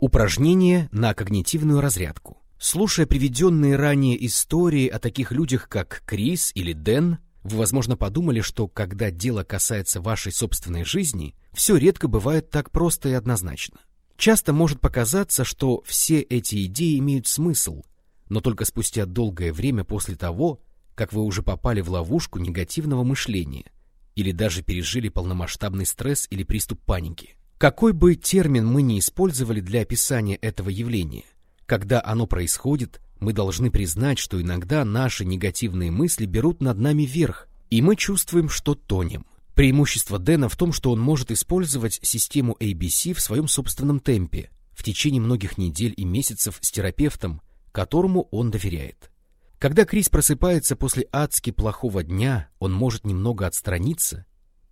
Упражнение на когнитивную разрядку. Слушая приведенные ранее истории о таких людях, как Крис или Дэн, вы, возможно, подумали, что когда дело касается вашей собственной жизни, все редко бывает так просто и однозначно. Часто может показаться, что все эти идеи имеют смысл, но только спустя долгое время после того, как вы уже попали в ловушку негативного мышления или даже пережили полномасштабный стресс или приступ паники. Какой бы термин мы ни использовали для описания этого явления, когда оно происходит, мы должны признать, что иногда наши негативные мысли берут над нами верх, и мы чувствуем, что тонем. Преимущество Дэна в том, что он может использовать систему ABC в своем собственном темпе в течение многих недель и месяцев с терапевтом, которому он доверяет. Когда Крис просыпается после адски плохого дня, он может немного отстраниться,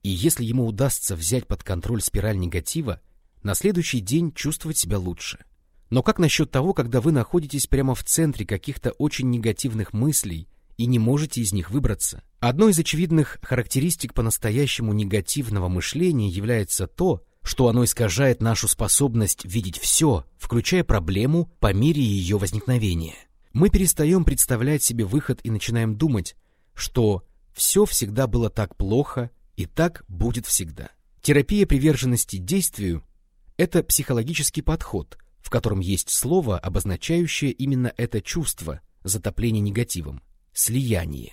и если ему удастся взять под контроль спираль негатива, на следующий день чувствовать себя лучше. Но как насчет того, когда вы находитесь прямо в центре каких-то очень негативных мыслей и не можете из них выбраться? Одной из очевидных характеристик по-настоящему негативного мышления является то, что оно искажает нашу способность видеть все, включая проблему по мере ее возникновения. Мы перестаем представлять себе выход и начинаем думать, что все всегда было так плохо и так будет всегда. Терапия приверженности действию – это психологический подход – в котором есть слово, обозначающее именно это чувство, затопление негативом, слияние.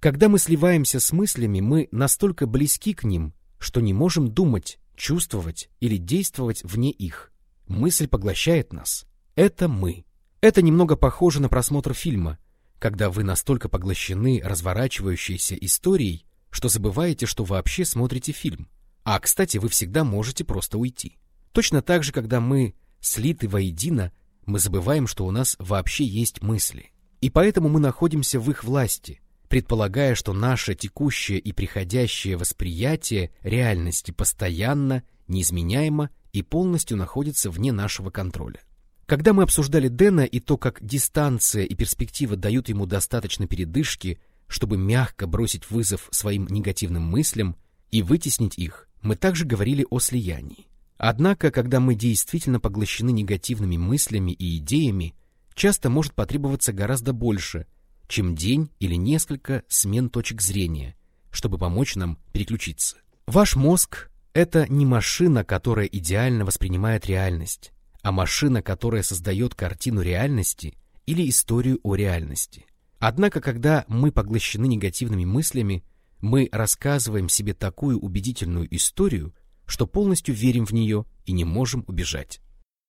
Когда мы сливаемся с мыслями, мы настолько близки к ним, что не можем думать, чувствовать или действовать вне их. Мысль поглощает нас. Это мы. Это немного похоже на просмотр фильма, когда вы настолько поглощены разворачивающейся историей, что забываете, что вообще смотрите фильм. А, кстати, вы всегда можете просто уйти. Точно так же, когда мы слиты воедино, мы забываем, что у нас вообще есть мысли. И поэтому мы находимся в их власти, предполагая, что наше текущее и приходящее восприятие реальности постоянно, неизменяемо и полностью находится вне нашего контроля. Когда мы обсуждали Дэна и то, как дистанция и перспектива дают ему достаточно передышки, чтобы мягко бросить вызов своим негативным мыслям и вытеснить их, мы также говорили о слиянии. Однако, когда мы действительно поглощены негативными мыслями и идеями, часто может потребоваться гораздо больше, чем день или несколько смен точек зрения, чтобы помочь нам переключиться. Ваш мозг — это не машина, которая идеально воспринимает реальность, а машина, которая создает картину реальности или историю о реальности. Однако, когда мы поглощены негативными мыслями, мы рассказываем себе такую убедительную историю, что полностью верим в нее и не можем убежать.